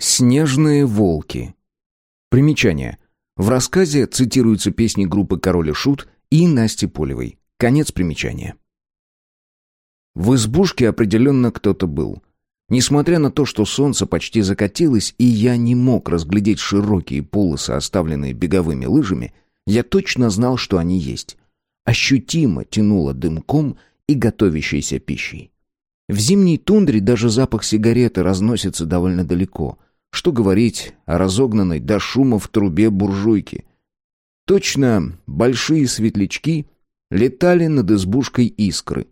Снежные волки. Примечание. В рассказе цитируются песни группы Король и Шут и Насти Полевой. Конец примечания. В избушке определенно кто-то был. Несмотря на то, что солнце почти закатилось, и я не мог разглядеть широкие полосы, оставленные беговыми лыжами, я точно знал, что они есть. Ощутимо тянуло дымком и готовящейся пищей. В зимней тундре даже запах сигареты разносится довольно далеко — что говорить о разогнанной до шума в трубе буржуйки. Точно большие светлячки летали над избушкой искры.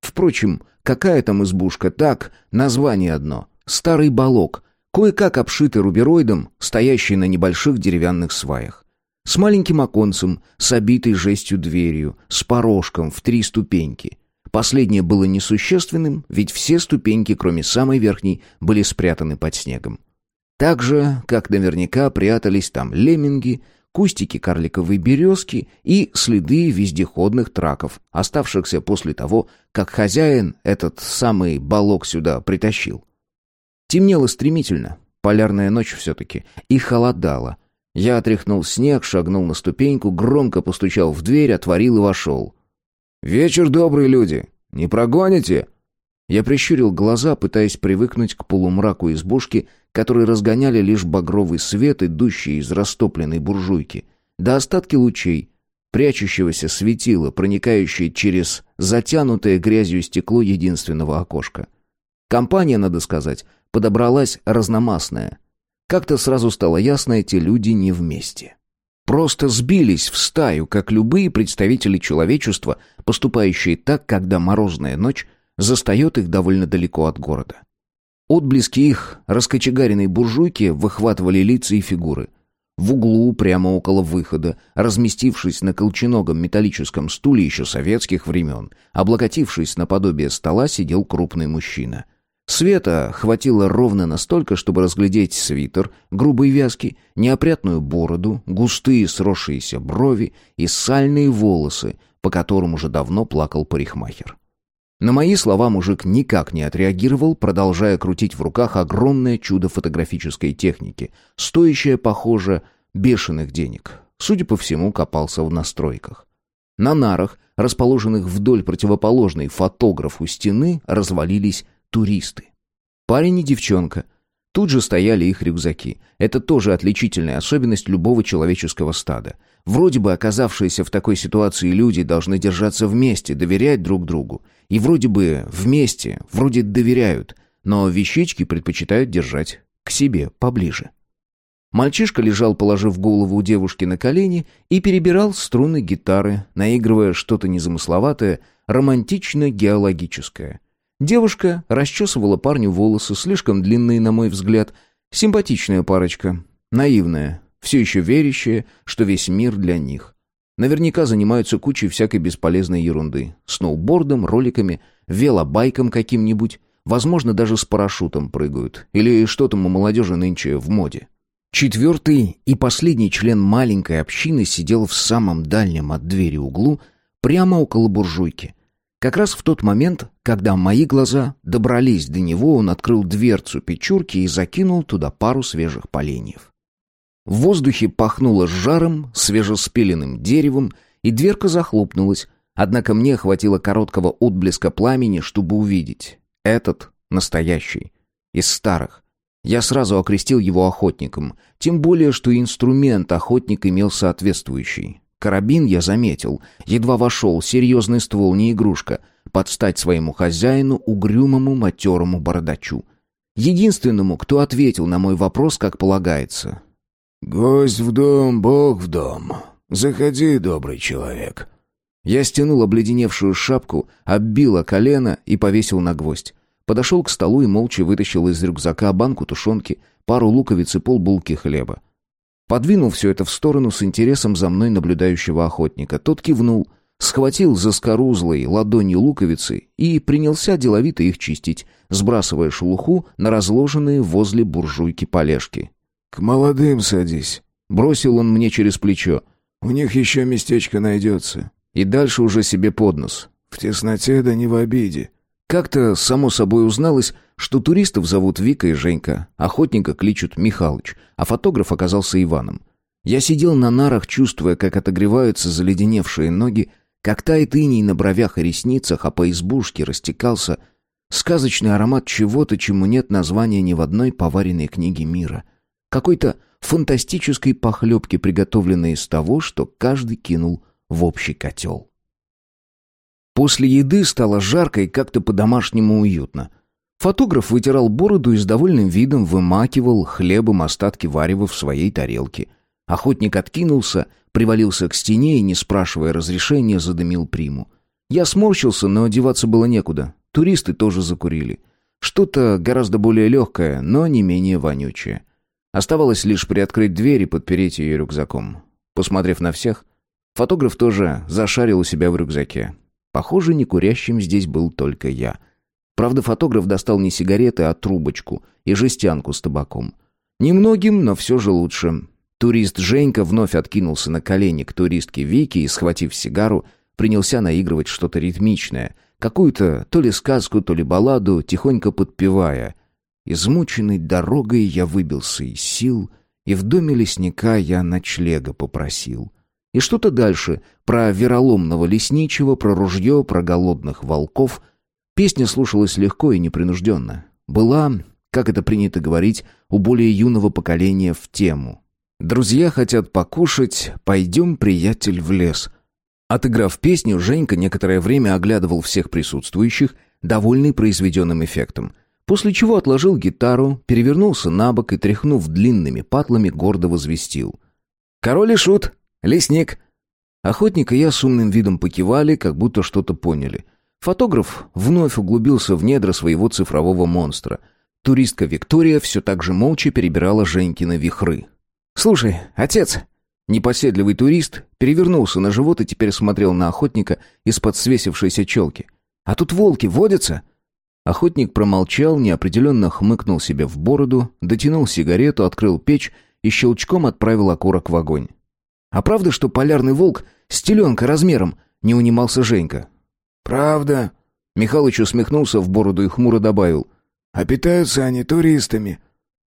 Впрочем, какая там избушка, так, название одно. Старый балок, кое-как обшитый рубероидом, стоящий на небольших деревянных сваях. С маленьким оконцем, с обитой жестью дверью, с порожком в три ступеньки. Последнее было несущественным, ведь все ступеньки, кроме самой верхней, были спрятаны под снегом. Так же, как наверняка прятались там лемминги, кустики карликовой березки и следы вездеходных траков, оставшихся после того, как хозяин этот самый балок сюда притащил. Темнело стремительно, полярная ночь все-таки, и холодало. Я отряхнул снег, шагнул на ступеньку, громко постучал в дверь, отворил и вошел. «Вечер, добрые люди! Не прогоните?» Я прищурил глаза, пытаясь привыкнуть к полумраку избушки, который разгоняли лишь багровый свет, идущий из растопленной буржуйки, до остатки лучей, прячущегося светила, проникающие через затянутое грязью стекло единственного окошка. Компания, надо сказать, подобралась разномастная. Как-то сразу стало ясно, эти люди не вместе. Просто сбились в стаю, как любые представители человечества, поступающие так, когда морозная ночь застает их довольно далеко от города. Отблески их раскочегаренной буржуйки выхватывали лица и фигуры. В углу, прямо около выхода, разместившись на колченогом металлическом стуле еще советских времен, облокотившись наподобие стола, сидел крупный мужчина. Света хватило ровно настолько, чтобы разглядеть свитер, грубые вязки, неопрятную бороду, густые сросшиеся брови и сальные волосы, по которым уже давно плакал парикмахер. На мои слова мужик никак не отреагировал, продолжая крутить в руках огромное чудо фотографической техники, стоящее, похоже, бешеных денег. Судя по всему, копался в настройках. На нарах, расположенных вдоль противоположной фотографу стены, развалились туристы. Парень и девчонка. Тут же стояли их рюкзаки. Это тоже отличительная особенность любого человеческого стада. Вроде бы оказавшиеся в такой ситуации люди должны держаться вместе, доверять друг другу. И вроде бы вместе, вроде доверяют, но вещички предпочитают держать к себе поближе. Мальчишка лежал, положив голову у девушки на колени, и перебирал струны гитары, наигрывая что-то незамысловатое, романтично-геологическое. Девушка расчесывала парню волосы, слишком длинные, на мой взгляд. Симпатичная парочка, наивная, все еще верящая, что весь мир для них. Наверняка занимаются кучей всякой бесполезной ерунды. Сноубордом, роликами, велобайком каким-нибудь. Возможно, даже с парашютом прыгают. Или что там у молодежи нынче в моде. Четвертый и последний член маленькой общины сидел в самом дальнем от двери углу, прямо около буржуйки. Как раз в тот момент, когда мои глаза добрались до него, он открыл дверцу печурки и закинул туда пару свежих поленьев. В воздухе пахнуло жаром, свежеспиленным деревом, и дверка захлопнулась, однако мне хватило короткого отблеска пламени, чтобы увидеть. Этот настоящий, из старых. Я сразу окрестил его охотником, тем более, что инструмент охотник имел соответствующий. Карабин я заметил, едва вошел, серьезный ствол, не игрушка, подстать своему хозяину, угрюмому матерому бородачу. Единственному, кто ответил на мой вопрос, как полагается. «Гость в дом, Бог в дом. Заходи, добрый человек». Я стянул обледеневшую шапку, оббила колено и повесил на гвоздь. Подошел к столу и молча вытащил из рюкзака банку тушенки, пару луковиц и полбулки хлеба. Подвинул все это в сторону с интересом за мной наблюдающего охотника. Тот кивнул, схватил за скорузлой ладонью луковицы и принялся деловито их чистить, сбрасывая шелуху на разложенные возле буржуйки полежки. «К молодым садись», — бросил он мне через плечо. «У них еще местечко найдется». И дальше уже себе под нос. «В тесноте да не в обиде. Как-то само собой узналось, что туристов зовут Вика и Женька, охотника кличут Михалыч, а фотограф оказался Иваном. Я сидел на нарах, чувствуя, как отогреваются заледеневшие ноги, как тает иней на бровях и ресницах, а по избушке растекался сказочный аромат чего-то, чему нет названия ни в одной поваренной книге мира. Какой-то фантастической похлебки, приготовленной из того, что каждый кинул в общий котел. После еды стало жарко и как-то по-домашнему уютно. Фотограф вытирал бороду и с довольным видом вымакивал хлебом остатки варева в своей тарелке. Охотник откинулся, привалился к стене и, не спрашивая разрешения, задымил приму. Я сморщился, но одеваться было некуда. Туристы тоже закурили. Что-то гораздо более легкое, но не менее вонючее. Оставалось лишь приоткрыть дверь и подпереть ее рюкзаком. Посмотрев на всех, фотограф тоже зашарил у себя в рюкзаке. Похоже, не курящим здесь был только я. Правда, фотограф достал не сигареты, а трубочку и жестянку с табаком. Немногим, но все же лучше. Турист Женька вновь откинулся на колени к туристке Вике и, схватив сигару, принялся наигрывать что-то ритмичное, какую-то то ли сказку, то ли балладу, тихонько подпевая. Измученный дорогой я выбился из сил, и в доме лесника я ночлега попросил. И что-то дальше про вероломного лесничего, про ружье, про голодных волков. Песня слушалась легко и непринужденно. Была, как это принято говорить, у более юного поколения в тему. «Друзья хотят покушать, пойдем, приятель, в лес». Отыграв песню, Женька некоторое время оглядывал всех присутствующих, довольный произведенным эффектом. После чего отложил гитару, перевернулся на бок и, тряхнув длинными патлами, гордо возвестил. «Король и шут! «Лесник!» Охотник и я с умным видом покивали, как будто что-то поняли. Фотограф вновь углубился в недра своего цифрового монстра. Туристка Виктория все так же молча перебирала Женькины вихры. «Слушай, отец!» Непоседливый турист перевернулся на живот и теперь смотрел на охотника из-под свесившейся челки. «А тут волки водятся?» Охотник промолчал, неопределенно хмыкнул себе в бороду, дотянул сигарету, открыл печь и щелчком отправил окурок в огонь. А правда, что полярный волк с теленка размером?» — не унимался Женька. «Правда». Михалыч усмехнулся в бороду и хмуро добавил. «А питаются они туристами».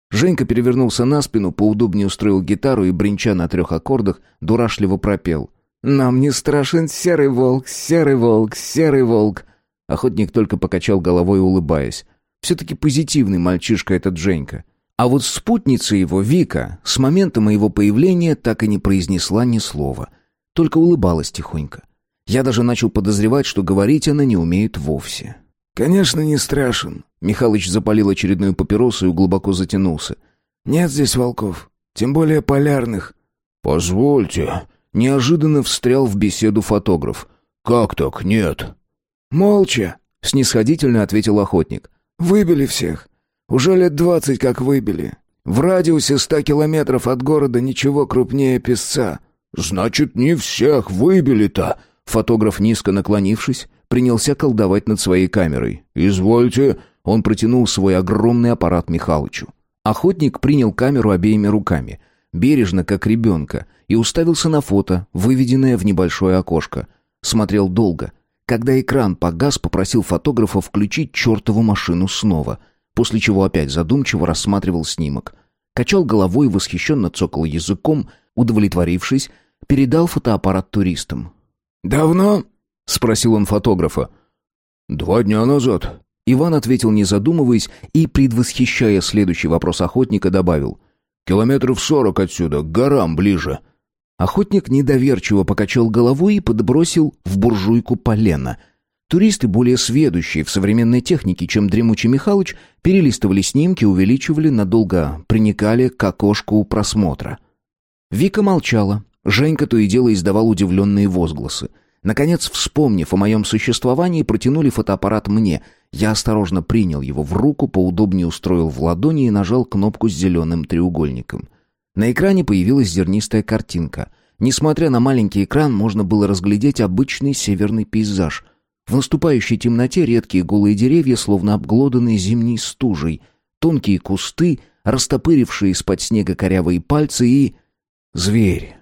Женька перевернулся на спину, поудобнее устроил гитару и, бренча на трех аккордах, дурашливо пропел. «Нам не страшен серый волк, серый волк, серый волк». Охотник только покачал головой, улыбаясь. «Все-таки позитивный мальчишка этот Женька. А вот спутница его, Вика, с момента моего появления так и не произнесла ни слова. Только улыбалась тихонько. Я даже начал подозревать, что говорить она не умеет вовсе. «Конечно, не страшен». Михалыч запалил очередную папиросу и глубоко затянулся. «Нет здесь волков, тем более полярных». «Позвольте». Неожиданно встрял в беседу фотограф. «Как так нет?» «Молча», — снисходительно ответил охотник. «Выбили всех. Уже лет двадцать как выбили. В радиусе ста километров от города ничего крупнее песца». «Значит, не всех выбили-то!» Фотограф, низко наклонившись, принялся колдовать над своей камерой. «Извольте!» Он протянул свой огромный аппарат Михалычу. Охотник принял камеру обеими руками, бережно, как ребенка, и уставился на фото, выведенное в небольшое окошко. Смотрел долго. Когда экран погас, попросил фотографа включить чертову машину снова — после чего опять задумчиво рассматривал снимок. Качал головой, восхищенно цокал языком, удовлетворившись, передал фотоаппарат туристам. «Давно?» — спросил он фотографа. «Два дня назад». Иван ответил, не задумываясь, и, предвосхищая следующий вопрос охотника, добавил. «Километров сорок отсюда, к горам ближе». Охотник недоверчиво покачал головой и подбросил в буржуйку полено — Туристы, более сведущие в современной технике, чем Дремучий Михалыч, перелистывали снимки, увеличивали, надолго приникали к окошку просмотра. Вика молчала. Женька то и дело издавал удивленные возгласы. Наконец, вспомнив о моем существовании, протянули фотоаппарат мне. Я осторожно принял его в руку, поудобнее устроил в ладони и нажал кнопку с зеленым треугольником. На экране появилась зернистая картинка. Несмотря на маленький экран, можно было разглядеть обычный северный пейзаж — в наступающей темноте редкие голые деревья, словно обглоданные зимней стужей, тонкие кусты, растопырившие из-под снега корявые пальцы и... Зверь.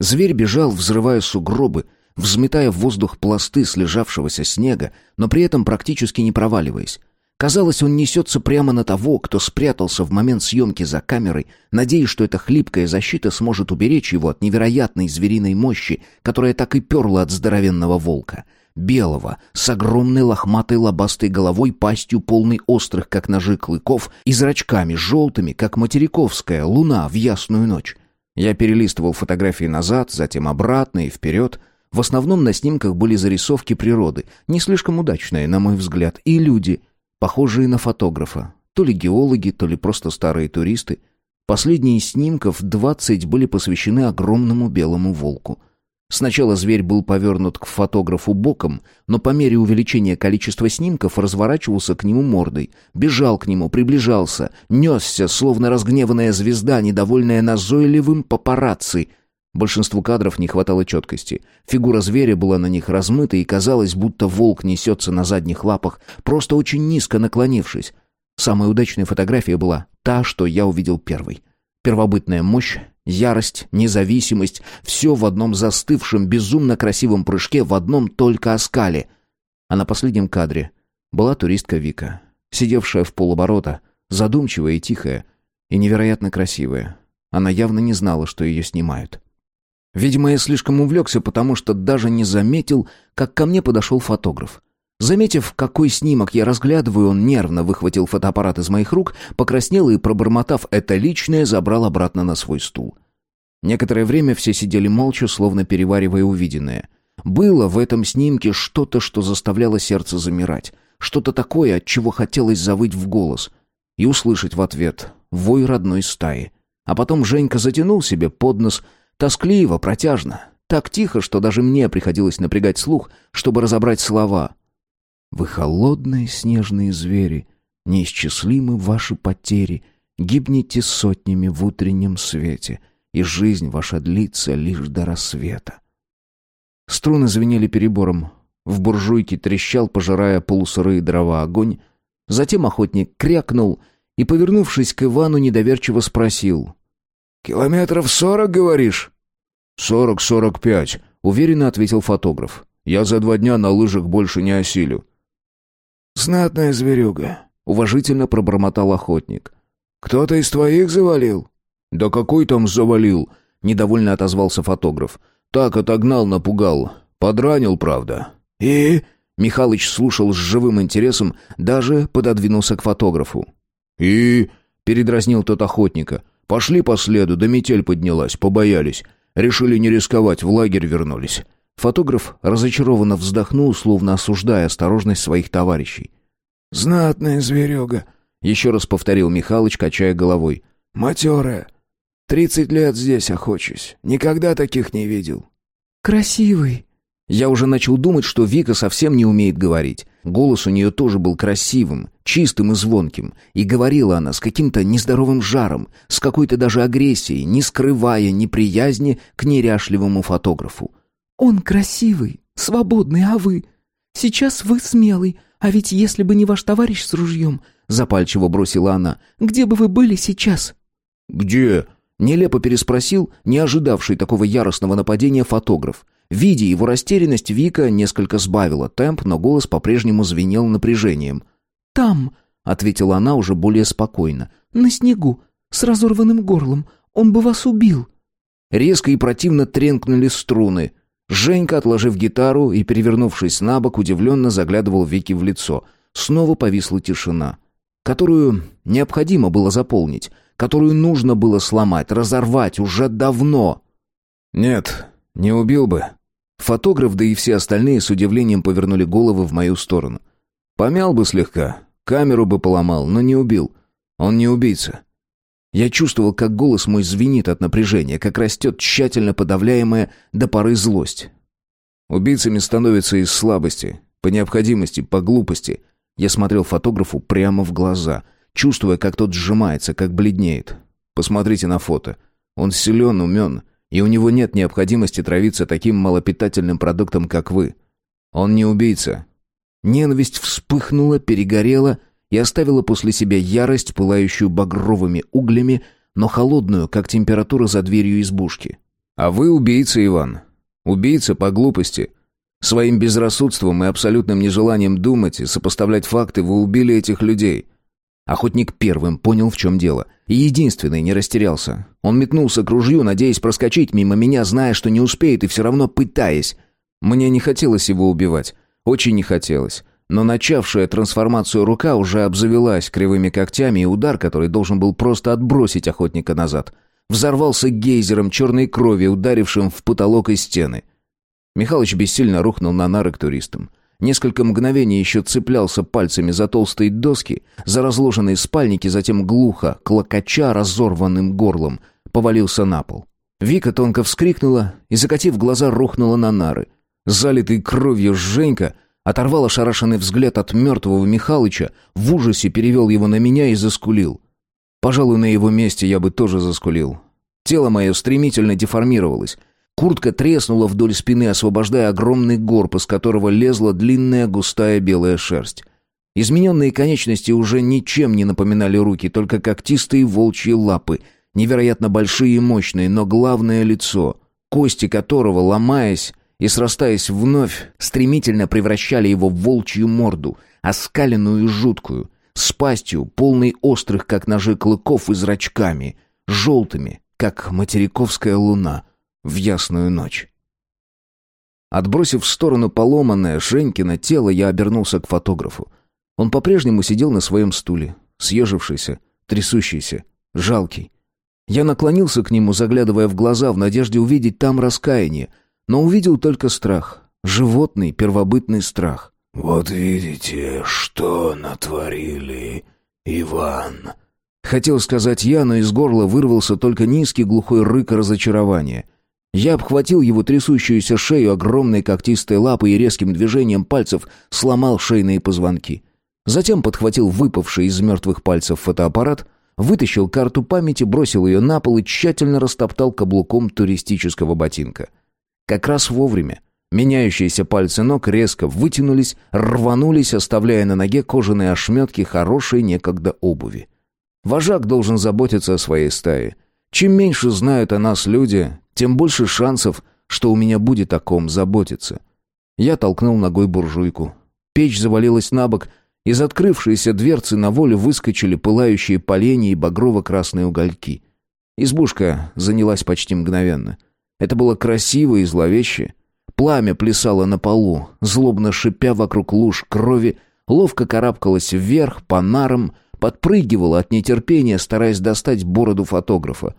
Зверь бежал, взрывая сугробы, взметая в воздух пласты слежавшегося снега, но при этом практически не проваливаясь. Казалось, он несется прямо на того, кто спрятался в момент съемки за камерой, надеясь, что эта хлипкая защита сможет уберечь его от невероятной звериной мощи, которая так и перла от здоровенного волка. Белого, с огромной лохматой лобастой головой, пастью полной острых, как ножи клыков, и зрачками желтыми, как материковская луна в ясную ночь. Я перелистывал фотографии назад, затем обратно и вперед. В основном на снимках были зарисовки природы, не слишком удачные, на мой взгляд, и люди — похожие на фотографа. То ли геологи, то ли просто старые туристы. Последние снимков, двадцать, были посвящены огромному белому волку. Сначала зверь был повернут к фотографу боком, но по мере увеличения количества снимков разворачивался к нему мордой, бежал к нему, приближался, несся, словно разгневанная звезда, недовольная назойливым папарацци — Большинству кадров не хватало четкости. Фигура зверя была на них размыта, и казалось, будто волк несется на задних лапах, просто очень низко наклонившись. Самая удачная фотография была та, что я увидел первой. Первобытная мощь, ярость, независимость — все в одном застывшем, безумно красивом прыжке, в одном только оскале. А на последнем кадре была туристка Вика, сидевшая в полоборота, задумчивая и тихая, и невероятно красивая. Она явно не знала, что ее снимают. Видимо, я слишком увлекся, потому что даже не заметил, как ко мне подошел фотограф. Заметив, какой снимок я разглядываю, он нервно выхватил фотоаппарат из моих рук, покраснел и, пробормотав это личное, забрал обратно на свой стул. Некоторое время все сидели молча, словно переваривая увиденное. Было в этом снимке что-то, что заставляло сердце замирать. Что-то такое, от чего хотелось завыть в голос. И услышать в ответ вой родной стаи. А потом Женька затянул себе под нос, Тоскливо, протяжно. Так тихо, что даже мне приходилось напрягать слух, чтобы разобрать слова. «Вы холодные снежные звери, неисчислимы ваши потери, гибнете сотнями в утреннем свете, и жизнь ваша длится лишь до рассвета». Струны звенели перебором. В буржуйке трещал, пожирая полусырые дрова огонь. Затем охотник крякнул и, повернувшись к Ивану, недоверчиво спросил. «Километров сорок, говоришь?» «Сорок-сорок пять», — уверенно ответил фотограф. «Я за два дня на лыжах больше не осилю». «Знатная зверюга», — уважительно пробормотал охотник. «Кто-то из твоих завалил?» «Да какой там завалил?» — недовольно отозвался фотограф. «Так отогнал, напугал. Подранил, правда». «И?» — Михалыч слушал с живым интересом, даже пододвинулся к фотографу. «И?» — передразнил тот охотника. Пошли по следу, да метель поднялась, побоялись. Решили не рисковать, в лагерь вернулись. Фотограф разочарованно вздохнул, словно осуждая осторожность своих товарищей. «Знатная зверега», — еще раз повторил Михалыч, качая головой. «Матерая. Тридцать лет здесь охочусь. Никогда таких не видел». «Красивый», я уже начал думать, что Вика совсем не умеет говорить. Голос у нее тоже был красивым, чистым и звонким. И говорила она с каким-то нездоровым жаром, с какой-то даже агрессией, не скрывая неприязни к неряшливому фотографу. «Он красивый, свободный, а вы? Сейчас вы смелый, а ведь если бы не ваш товарищ с ружьем...» Запальчиво бросила она. «Где бы вы были сейчас?» «Где?» Нелепо переспросил, не ожидавший такого яростного нападения фотограф. Видя его растерянность, Вика несколько сбавила темп, но голос по-прежнему звенел напряжением. «Там», — ответила она уже более спокойно, — «на снегу, с разорванным горлом. Он бы вас убил». Резко и противно тренкнули струны. Женька, отложив гитару и перевернувшись на бок, удивленно заглядывал Вике в лицо. Снова повисла тишина, которую необходимо было заполнить, которую нужно было сломать, разорвать уже давно. «Нет, не убил бы», Фотограф, да и все остальные с удивлением повернули головы в мою сторону. Помял бы слегка, камеру бы поломал, но не убил. Он не убийца. Я чувствовал, как голос мой звенит от напряжения, как растет тщательно подавляемая до поры злость. Убийцами становятся из слабости, по необходимости, по глупости. Я смотрел фотографу прямо в глаза, чувствуя, как тот сжимается, как бледнеет. Посмотрите на фото. Он силен, умен, и у него нет необходимости травиться таким малопитательным продуктом, как вы. Он не убийца. Ненависть вспыхнула, перегорела и оставила после себя ярость, пылающую багровыми углями, но холодную, как температура за дверью избушки. А вы убийца, Иван. Убийца по глупости. Своим безрассудством и абсолютным нежеланием думать и сопоставлять факты вы убили этих людей. Охотник первым понял, в чем дело. И единственный не растерялся. Он метнулся к ружью, надеясь проскочить мимо меня, зная, что не успеет, и все равно пытаясь. Мне не хотелось его убивать. Очень не хотелось. Но начавшая трансформацию рука уже обзавелась кривыми когтями, и удар, который должен был просто отбросить охотника назад, взорвался гейзером черной крови, ударившим в потолок и стены. Михалыч бессильно рухнул на нары к туристам. Несколько мгновений еще цеплялся пальцами за толстые доски, за разложенные спальники, затем глухо, клокоча разорванным горлом, повалился на пол. Вика тонко вскрикнула и, закатив глаза, рухнула на нары. Залитый кровью Женька оторвал ошарашенный взгляд от мертвого Михалыча, в ужасе перевел его на меня и заскулил. Пожалуй, на его месте я бы тоже заскулил. Тело мое стремительно деформировалось. Куртка треснула вдоль спины, освобождая огромный горб, из которого лезла длинная густая белая шерсть. Измененные конечности уже ничем не напоминали руки, только когтистые волчьи лапы, невероятно большие и мощные, но главное лицо, кости которого, ломаясь и срастаясь вновь, стремительно превращали его в волчью морду, оскаленную и жуткую, с пастью, полной острых, как ножи клыков и зрачками, желтыми, как материковская луна — в ясную ночь. Отбросив в сторону поломанное Женькино тело, я обернулся к фотографу. Он по-прежнему сидел на своем стуле, съежившийся, трясущийся, жалкий. Я наклонился к нему, заглядывая в глаза, в надежде увидеть там раскаяние, но увидел только страх, животный, первобытный страх. «Вот видите, что натворили, Иван?» Хотел сказать я, но из горла вырвался только низкий глухой рык разочарования — я обхватил его трясущуюся шею огромной когтистой лапой и резким движением пальцев сломал шейные позвонки. Затем подхватил выпавший из мертвых пальцев фотоаппарат, вытащил карту памяти, бросил ее на пол и тщательно растоптал каблуком туристического ботинка. Как раз вовремя. Меняющиеся пальцы ног резко вытянулись, рванулись, оставляя на ноге кожаные ошметки хорошей некогда обуви. Вожак должен заботиться о своей стае. Чем меньше знают о нас люди, тем больше шансов, что у меня будет о ком заботиться. Я толкнул ногой буржуйку. Печь завалилась на бок, из открывшейся дверцы на волю выскочили пылающие поленья и багрово-красные угольки. Избушка занялась почти мгновенно. Это было красиво и зловеще. Пламя плясало на полу, злобно шипя вокруг луж крови, ловко карабкалось вверх по нарам, подпрыгивало от нетерпения, стараясь достать бороду фотографа.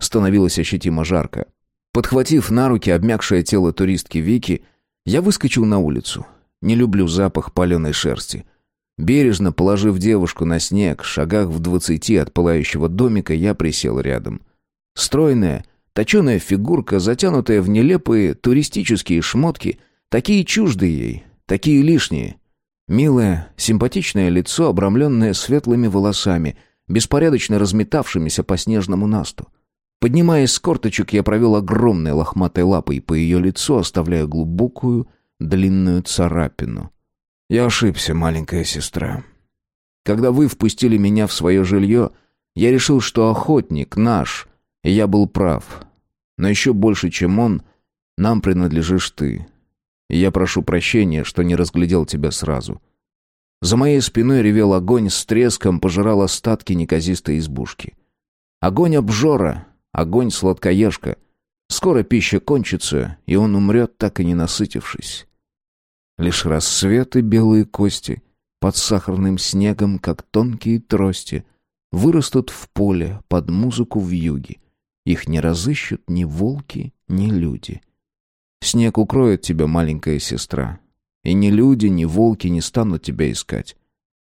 Становилось ощутимо жарко. Подхватив на руки обмякшее тело туристки Вики, я выскочил на улицу. Не люблю запах паленой шерсти. Бережно положив девушку на снег, шагах в двадцати от пылающего домика, я присел рядом. Стройная, точеная фигурка, затянутая в нелепые туристические шмотки, такие чуждые ей, такие лишние. Милое, симпатичное лицо, обрамленное светлыми волосами, беспорядочно разметавшимися по снежному насту. Поднимаясь с корточек, я провел огромной лохматой лапой по ее лицу, оставляя глубокую, длинную царапину. Я ошибся, маленькая сестра. Когда вы впустили меня в свое жилье, я решил, что охотник наш, и я был прав. Но еще больше, чем он, нам принадлежишь ты. И я прошу прощения, что не разглядел тебя сразу. За моей спиной ревел огонь с треском, пожирал остатки неказистой избушки. Огонь обжора, Огонь сладкоежка. Скоро пища кончится, и он умрет, так и не насытившись. Лишь рассвет и белые кости под сахарным снегом, как тонкие трости, вырастут в поле под музыку в юге. Их не разыщут ни волки, ни люди. Снег укроет тебя, маленькая сестра. И ни люди, ни волки не станут тебя искать.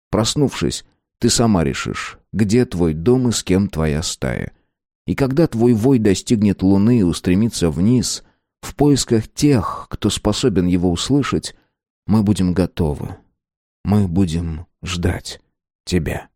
Проснувшись, ты сама решишь, где твой дом и с кем твоя стая. И когда твой вой достигнет луны и устремится вниз, в поисках тех, кто способен его услышать, мы будем готовы. Мы будем ждать тебя.